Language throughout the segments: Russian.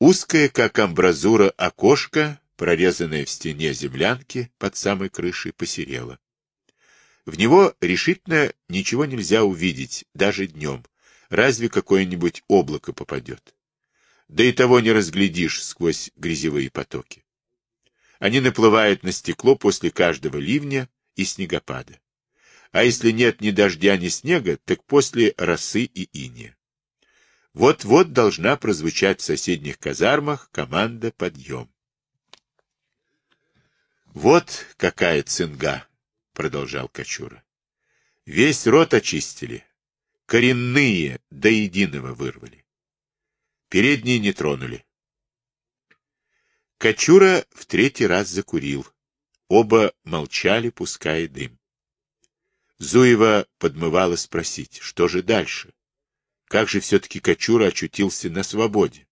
Узкое, как амбразура, окошко, прорезанное в стене землянки под самой крышей, посерело. В него решительно ничего нельзя увидеть, даже днем, разве какое-нибудь облако попадет. Да и того не разглядишь сквозь грязевые потоки. Они наплывают на стекло после каждого ливня и снегопада. А если нет ни дождя, ни снега, так после росы и иния. Вот-вот должна прозвучать в соседних казармах команда «Подъем». «Вот какая цинга!» — продолжал Кочура. «Весь рот очистили, коренные до единого вырвали. Передние не тронули. Кочура в третий раз закурил. Оба молчали, пуская дым. Зуева подмывала спросить, что же дальше? Как же все-таки Кочура очутился на свободе?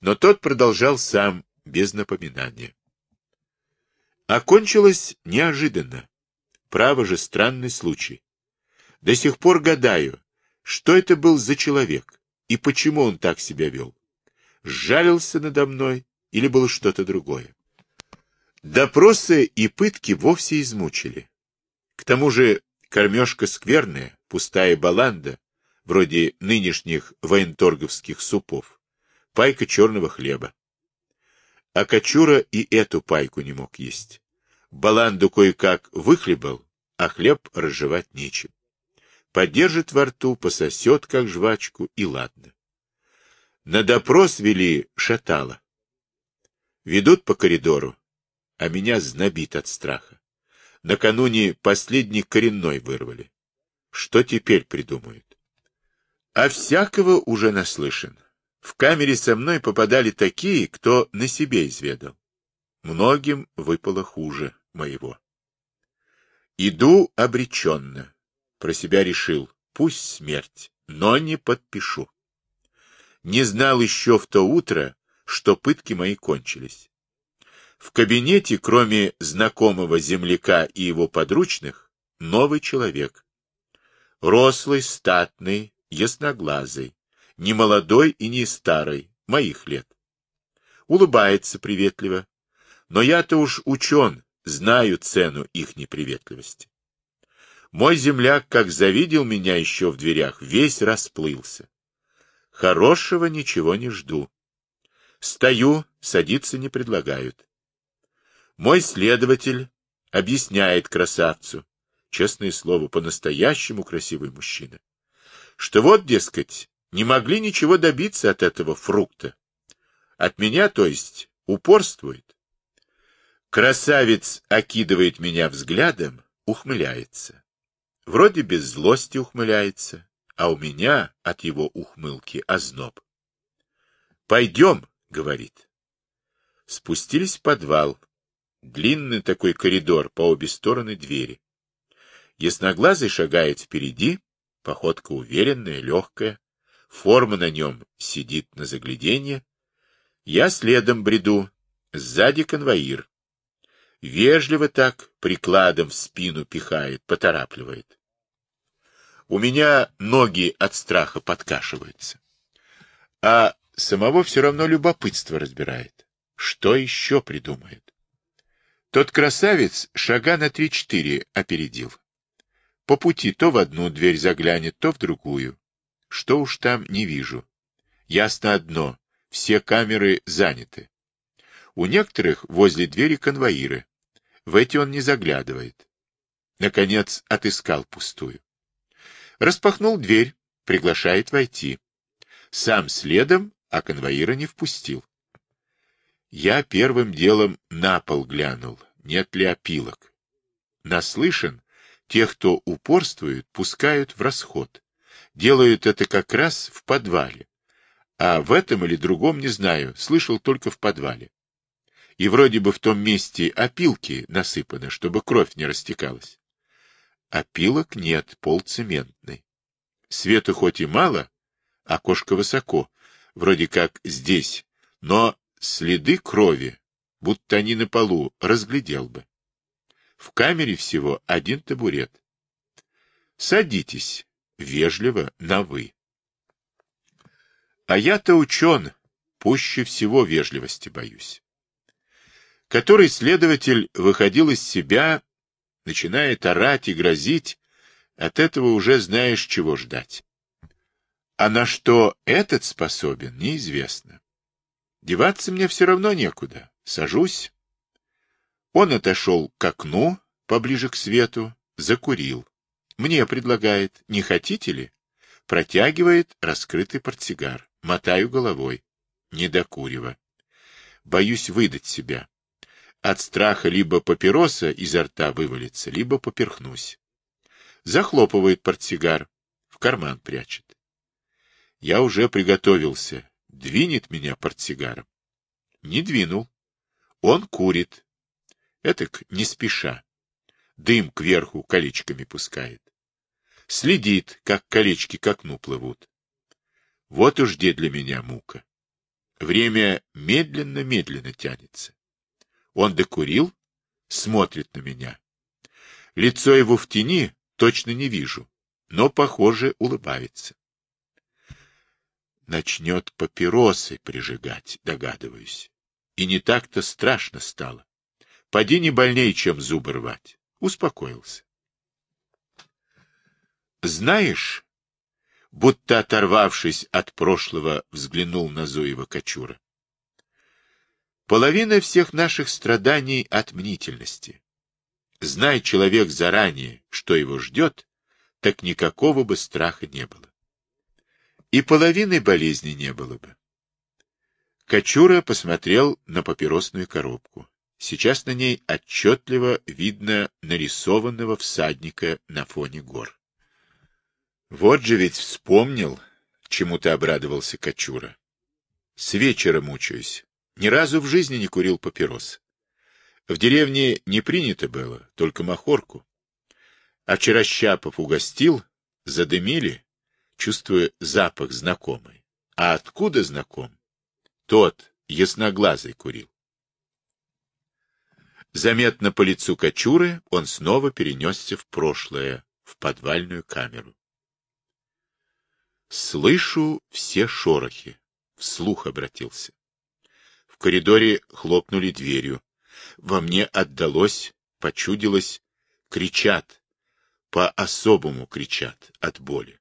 Но тот продолжал сам, без напоминания. Окончилось неожиданно. Право же, странный случай. До сих пор гадаю, что это был за человек и почему он так себя вел. Сжалился надо мной или было что-то другое. Допросы и пытки вовсе измучили. К тому же кормежка скверная, пустая баланда, вроде нынешних военторговских супов, пайка черного хлеба. А Кочура и эту пайку не мог есть. Баланду кое-как выхлебал, а хлеб разжевать нечем. Подержит во рту, пососет, как жвачку, и ладно. На допрос вели шатало. Ведут по коридору, а меня знобит от страха. Накануне последний коренной вырвали. Что теперь придумают? А всякого уже наслышан. В камере со мной попадали такие, кто на себе изведал. Многим выпало хуже моего. Иду обреченно. Про себя решил, пусть смерть, но не подпишу. Не знал еще в то утро, что пытки мои кончились. В кабинете, кроме знакомого земляка и его подручных, новый человек. Рослый, статный, ясноглазый, не молодой и не старый, моих лет. Улыбается приветливо. Но я-то уж учен, знаю цену их неприветливости. Мой земляк, как завидел меня еще в дверях, весь расплылся. Хорошего ничего не жду. Стою, садиться не предлагают. Мой следователь объясняет красавцу, честное слово, по-настоящему красивый мужчина, что вот, дескать, не могли ничего добиться от этого фрукта. От меня, то есть, упорствует. Красавец окидывает меня взглядом, ухмыляется. Вроде без злости ухмыляется, а у меня от его ухмылки озноб. «Пойдем», — говорит. Спустились в подвал. Длинный такой коридор, по обе стороны двери. Ясноглазый шагает впереди, походка уверенная, легкая, форма на нем сидит на загляденье. Я следом бреду, сзади конвоир. Вежливо так прикладом в спину пихает, поторапливает. У меня ноги от страха подкашиваются. А самого все равно любопытство разбирает. Что еще придумает? Тот красавец шага на три-четыре опередил. По пути то в одну дверь заглянет, то в другую. Что уж там не вижу. Ясно одно — все камеры заняты. У некоторых возле двери конвоиры. В эти он не заглядывает. Наконец отыскал пустую. Распахнул дверь, приглашает войти. Сам следом, а конвоира не впустил. Я первым делом на пол глянул, нет ли опилок. Наслышан, тех, кто упорствует, пускают в расход. Делают это как раз в подвале. А в этом или другом не знаю, слышал только в подвале. И вроде бы в том месте опилки насыпаны, чтобы кровь не растекалась. Опилок нет, пол цементный. Свету хоть и мало, окошко высоко, вроде как здесь, но следы крови, будто они на полу, разглядел бы. В камере всего один табурет. Садитесь, вежливо, на «вы». А я-то учен, пуще всего вежливости боюсь. Который следователь выходил из себя, начинает орать и грозить, от этого уже знаешь, чего ждать. А на что этот способен, неизвестно. Деваться мне все равно некуда. Сажусь. Он отошел к окну, поближе к свету, закурил. Мне предлагает, не хотите ли? Протягивает раскрытый портсигар. Мотаю головой. Не докуривая. Боюсь выдать себя. От страха либо папироса изо рта вывалится, либо поперхнусь. Захлопывает портсигар, в карман прячет. Я уже приготовился. Двинет меня портсигаром. Не двинул. Он курит. Этак не спеша. Дым кверху колечками пускает. Следит, как колечки к окну плывут. Вот уж где для меня мука. Время медленно-медленно тянется. Он докурил, смотрит на меня. Лицо его в тени точно не вижу, но, похоже, улыбается. Начнет папиросы прижигать, догадываюсь. И не так-то страшно стало. Поди не больнее, чем зубы рвать. Успокоился. Знаешь, будто оторвавшись от прошлого, взглянул на Зуева Кочура. Половина всех наших страданий от мнительности. Знай человек заранее, что его ждет, так никакого бы страха не было. И половины болезни не было бы. Кочура посмотрел на папиросную коробку. Сейчас на ней отчетливо видно нарисованного всадника на фоне гор. Вот же ведь вспомнил, чему-то обрадовался Кочура. С вечера мучаюсь. Ни разу в жизни не курил папирос. В деревне не принято было, только махорку. А вчера Щапов угостил, задымили, чувствуя запах знакомый. А откуда знаком? Тот, ясноглазый, курил. Заметно по лицу Кочуры он снова перенесся в прошлое, в подвальную камеру. Слышу все шорохи. Вслух обратился. В коридоре хлопнули дверью. Во мне отдалось, почудилось, кричат. По-особому кричат от боли.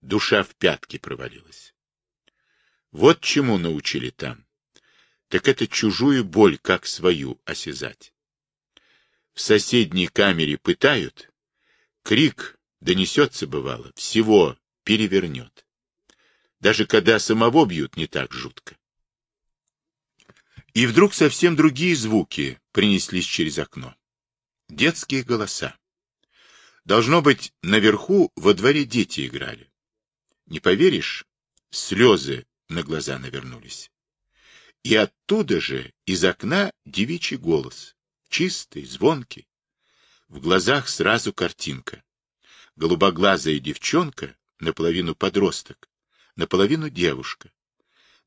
Душа в пятки провалилась. Вот чему научили там. Так это чужую боль, как свою, осязать. В соседней камере пытают. Крик донесется, бывало, всего перевернет. Даже когда самого бьют, не так жутко. И вдруг совсем другие звуки принеслись через окно. Детские голоса. Должно быть, наверху во дворе дети играли. Не поверишь, слезы на глаза навернулись. И оттуда же, из окна, девичий голос. Чистый, звонкий. В глазах сразу картинка. Голубоглазая девчонка наполовину подросток, наполовину девушка.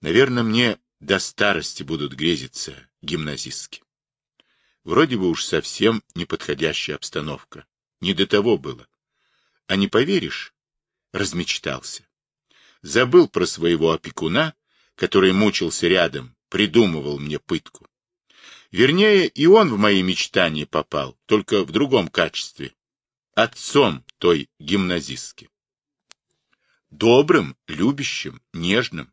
Наверное, мне до старости будут грезиться гимназистки. Вроде бы уж совсем неподходящая обстановка. Не до того было. А не поверишь, размечтался. Забыл про своего опекуна, который мучился рядом, придумывал мне пытку. Вернее, и он в мои мечтания попал, только в другом качестве. Отцом той гимназистки добрым, любящим, нежным.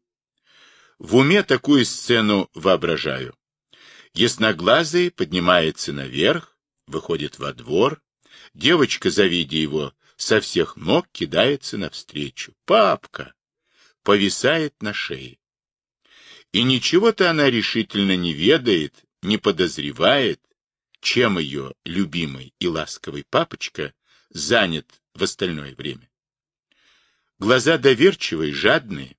В уме такую сцену воображаю. Ясноглазый поднимается наверх, выходит во двор, девочка, завидя его, со всех ног кидается навстречу. «Папка!» повисает на шее. И ничего-то она решительно не ведает, не подозревает, чем ее любимый и ласковый папочка занят в остальное время. Глаза доверчивые, жадные.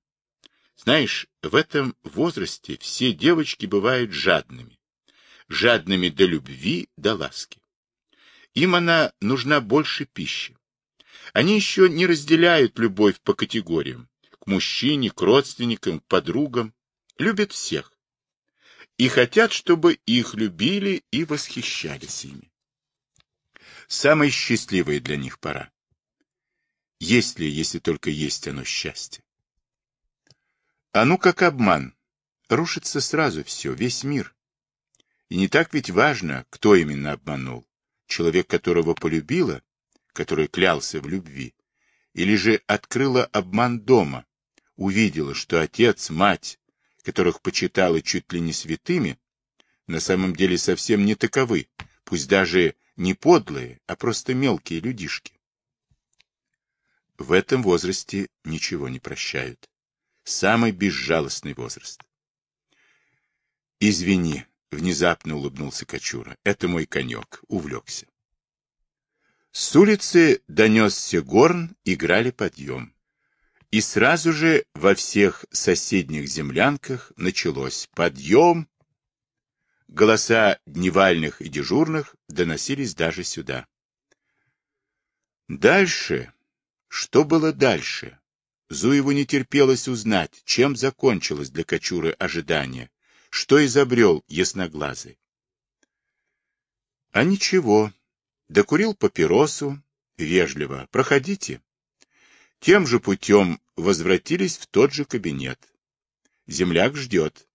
Знаешь, в этом возрасте все девочки бывают жадными. Жадными до любви, до ласки. Им она нужна больше пищи. Они еще не разделяют любовь по категориям. К мужчине, к родственникам, к подругам. Любят всех. И хотят, чтобы их любили и восхищались ими. Самая счастливая для них пора. Ли, если только есть оно счастье? А ну как обман. рушится сразу все, весь мир. И не так ведь важно, кто именно обманул. Человек, которого полюбила, который клялся в любви, или же открыла обман дома, увидела, что отец, мать, которых почитала чуть ли не святыми, на самом деле совсем не таковы, пусть даже не подлые, а просто мелкие людишки. В этом возрасте ничего не прощают. Самый безжалостный возраст. «Извини», — внезапно улыбнулся Кочура, — «это мой конек, увлекся». С улицы донесся горн, играли подъем. И сразу же во всех соседних землянках началось подъем. Голоса дневальных и дежурных доносились даже сюда. Дальше? Что было дальше? Зуеву не терпелось узнать, чем закончилось для Кочуры ожидание, что изобрел ясноглазый. А ничего, докурил папиросу, вежливо, проходите. Тем же путем возвратились в тот же кабинет. Земляк ждет.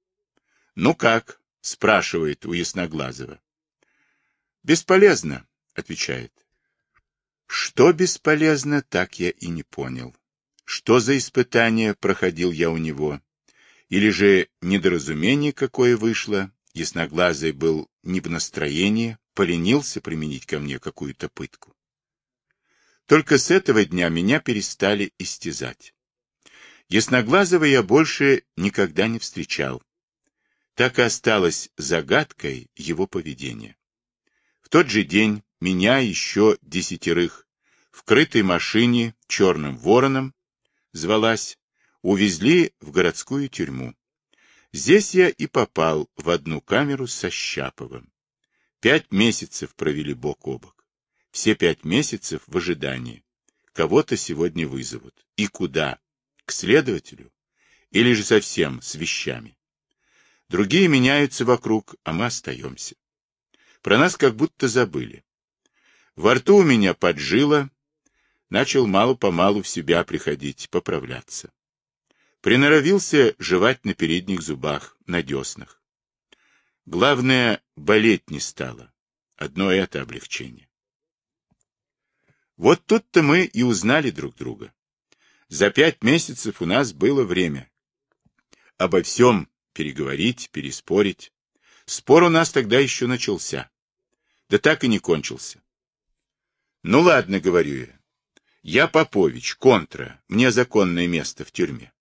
Ну как? спрашивает у Ясноглазого. Бесполезно, отвечает. Что бесполезно, так я и не понял. Что за испытание проходил я у него? Или же недоразумение какое вышло, Ясноглазый был не в настроении, поленился применить ко мне какую-то пытку. Только с этого дня меня перестали истязать. Ясноглазого я больше никогда не встречал. Так и осталось загадкой его поведения. В тот же день меня еще десятерых в крытой машине черным вороном звалась, увезли в городскую тюрьму. Здесь я и попал в одну камеру со Щаповым. Пять месяцев провели бок о бок. Все пять месяцев в ожидании. Кого-то сегодня вызовут. И куда? К следователю? Или же совсем с вещами? Другие меняются вокруг, а мы остаемся. Про нас как будто забыли. Во рту у меня поджило, начал мало-помалу в себя приходить, поправляться. Приноровился жевать на передних зубах, на деснах. Главное, болеть не стало. Одно это облегчение. Вот тут-то мы и узнали друг друга. За пять месяцев у нас было время. Обо всем переговорить, переспорить. Спор у нас тогда еще начался. Да так и не кончился. Ну ладно, говорю я. Я Попович, контра, мне законное место в тюрьме.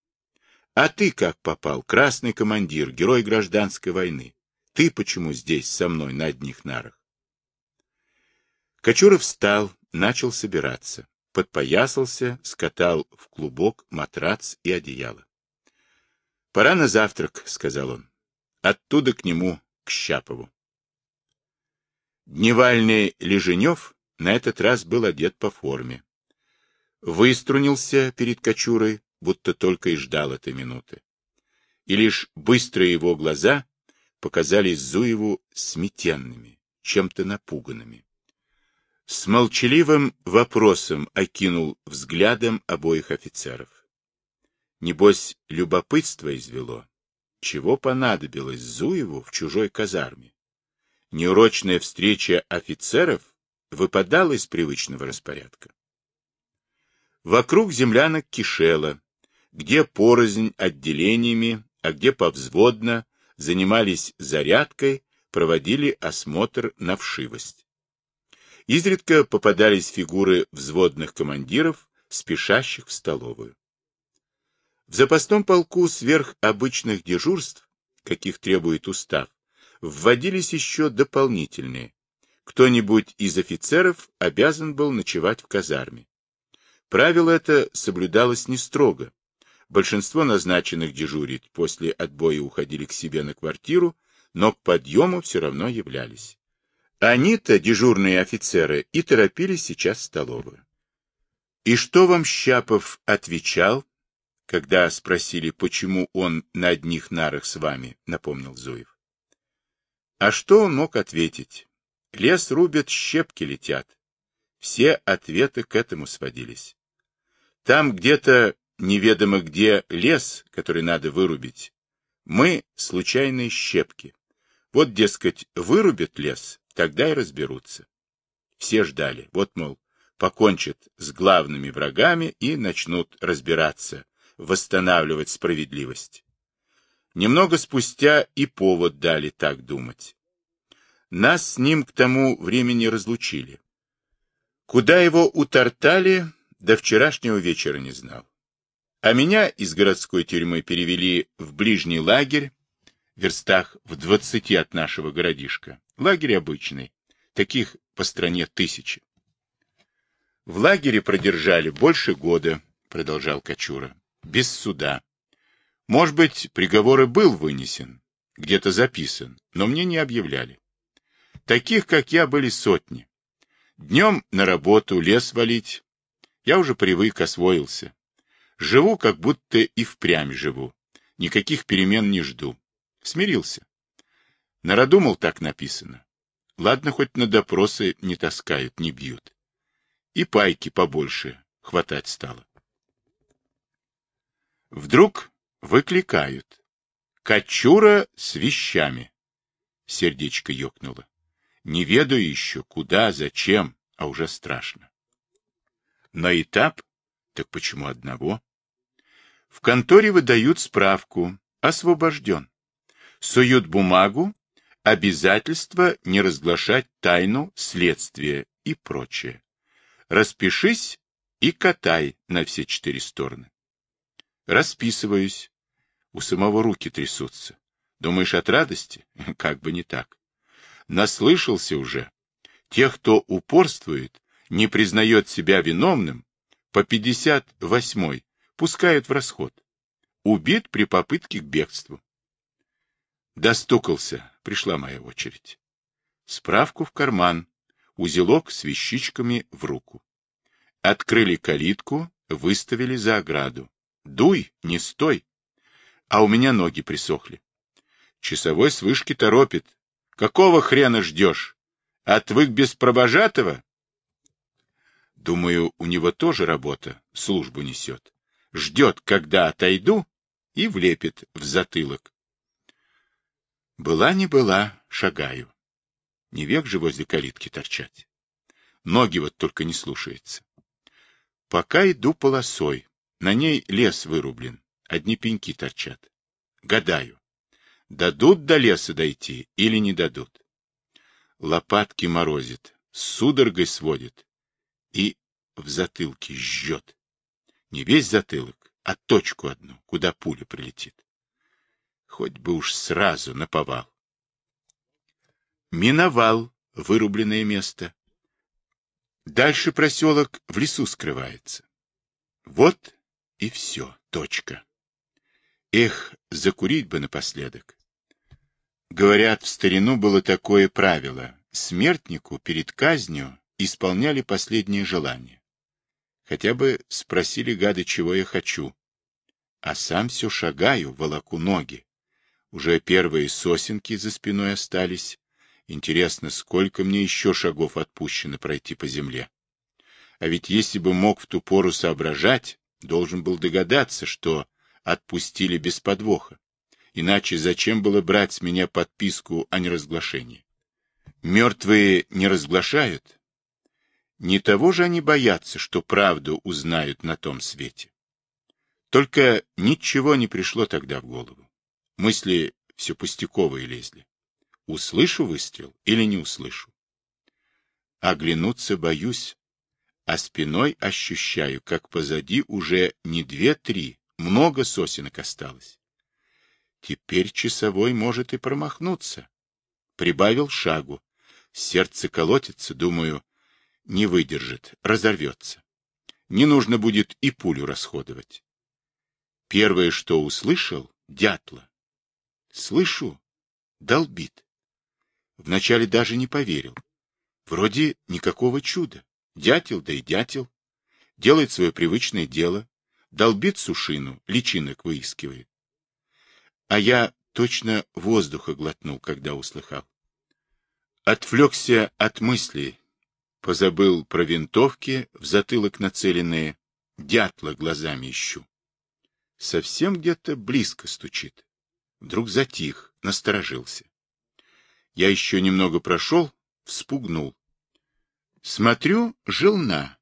А ты как попал? Красный командир, герой гражданской войны. Ты почему здесь со мной на одних нарах? Кочуров встал, начал собираться. Подпоясался, скатал в клубок матрац и одеяло. — Пора на завтрак, — сказал он. Оттуда к нему, к Щапову. Дневальный Леженев на этот раз был одет по форме. Выструнился перед Кочурой, будто только и ждал этой минуты. И лишь быстрые его глаза показались Зуеву сметенными, чем-то напуганными. С молчаливым вопросом окинул взглядом обоих офицеров. Небось, любопытство извело. Чего понадобилось Зуеву в чужой казарме? Неурочная встреча офицеров выпадала из привычного распорядка. Вокруг землянок кишело, где порознь отделениями, а где повзводно, занимались зарядкой, проводили осмотр на вшивость. Изредка попадались фигуры взводных командиров, спешащих в столовую. В запасном полку сверх обычных дежурств, каких требует устав, вводились еще дополнительные. Кто-нибудь из офицеров обязан был ночевать в казарме. Правило это соблюдалось не строго, Большинство назначенных дежурить после отбоя уходили к себе на квартиру, но к подъему все равно являлись. Они-то, дежурные офицеры, и торопились сейчас в столовую. И что вам Щапов отвечал, когда спросили, почему он на одних нарах с вами, напомнил Зуев. А что он мог ответить? Лес рубят, щепки летят. Все ответы к этому сводились. Там где-то неведомо где лес, который надо вырубить, Мы — случайные щепки. Вот, дескать, вырубят лес, тогда и разберутся. Все ждали. Вот, мол, покончат с главными врагами и начнут разбираться, восстанавливать справедливость. Немного спустя и повод дали так думать. Нас с ним к тому времени разлучили. Куда его утортали, до вчерашнего вечера не знал. А меня из городской тюрьмы перевели в ближний лагерь, верстах в двадцати от нашего городишка. Лагерь обычный, таких по стране тысячи. В лагере продержали больше года, продолжал Кочура, без суда. Может быть, приговор и был вынесен, где-то записан, но мне не объявляли. Таких, как я, были сотни. Днем на работу, лес валить. Я уже привык, освоился. Живу, как будто и впрямь живу. Никаких перемен не жду. Смирился. Народумал так написано. Ладно, хоть на допросы не таскают, не бьют. И пайки побольше хватать стало. Вдруг выкликают. Кочура с вещами. Сердечко ёкнуло. Не ведаю еще, куда, зачем, а уже страшно. На этап? Так почему одного? В конторе выдают справку. Освобожден. Суют бумагу, обязательство не разглашать тайну следствия и прочее. Распишись и катай на все четыре стороны. Расписываюсь. У самого руки трясутся. Думаешь, от радости? Как бы не так наслышался уже. Тех, кто упорствует, не признает себя виновным, по 58-й пускают в расход. Убит при попытке к бегству. Достукался, пришла моя очередь. Справку в карман, узелок с вещичками в руку. Открыли калитку, выставили за ограду. Дуй, не стой. А у меня ноги присохли. Часовой с вышки торопит. Какого хрена ждешь? Отвык без пробожатого? Думаю, у него тоже работа, службу несет. Ждет, когда отойду, и влепит в затылок. Была не была, шагаю. Не век же возле калитки торчать. Ноги вот только не слушаются. Пока иду полосой, на ней лес вырублен, одни пеньки торчат. Гадаю, Дадут до леса дойти или не дадут? Лопатки морозит, судорогой сводит и в затылке жжет. Не весь затылок, а точку одну, куда пуля прилетит. Хоть бы уж сразу наповал. Миновал вырубленное место. Дальше проселок в лесу скрывается. Вот и все, точка. Эх, закурить бы напоследок. Говорят, в старину было такое правило. Смертнику перед казнью исполняли последнее желание. Хотя бы спросили гады, чего я хочу. А сам все шагаю, волоку ноги. Уже первые сосенки за спиной остались. Интересно, сколько мне еще шагов отпущено пройти по земле. А ведь если бы мог в ту пору соображать, должен был догадаться, что отпустили без подвоха. Иначе зачем было брать с меня подписку о неразглашении? Мертвые не разглашают? Не того же они боятся, что правду узнают на том свете. Только ничего не пришло тогда в голову. Мысли все пустяковые лезли. Услышу выстрел или не услышу? Оглянуться боюсь, а спиной ощущаю, как позади уже не две-три, много сосенок осталось. Теперь часовой может и промахнуться. Прибавил шагу. Сердце колотится, думаю, не выдержит, разорвется. Не нужно будет и пулю расходовать. Первое, что услышал, дятла. Слышу, долбит. Вначале даже не поверил. Вроде никакого чуда. Дятел, да и дятел. Делает свое привычное дело, долбит сушину, личинок выискивает. А я точно воздуха глотнул, когда услыхал. Отвлекся от мыслей, позабыл про винтовки, в затылок нацеленные, дятла глазами ищу. Совсем где-то близко стучит. Вдруг затих, насторожился. Я еще немного прошел, вспугнул. Смотрю, желна.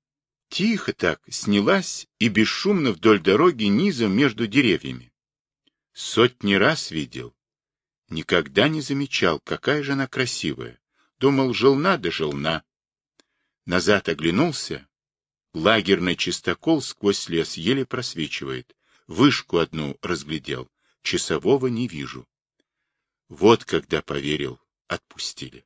Тихо так снялась и бесшумно вдоль дороги низом между деревьями. Сотни раз видел. Никогда не замечал, какая же она красивая. Думал, желна да желна. Назад оглянулся. Лагерный чистокол сквозь лес еле просвечивает. Вышку одну разглядел. Часового не вижу. Вот когда поверил, отпустили.